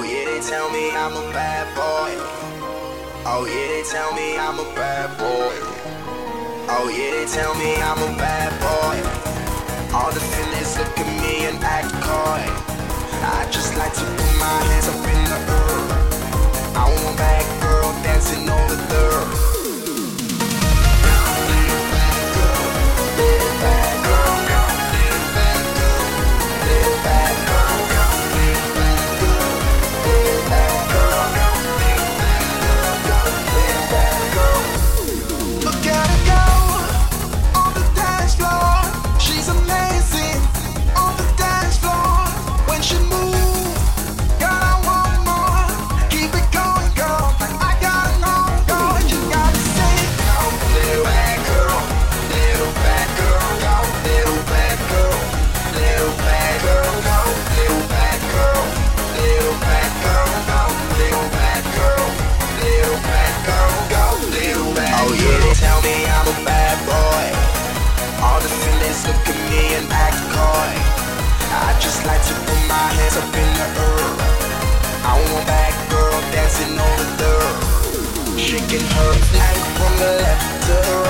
Oh yeah, they tell me I'm a bad boy. Oh yeah, they tell me I'm a bad boy. Oh yeah, they tell me I'm a bad boy. All the my hands up in the air. I want girl dancing on the floor, shaking her leg from the left to the right.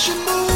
should move.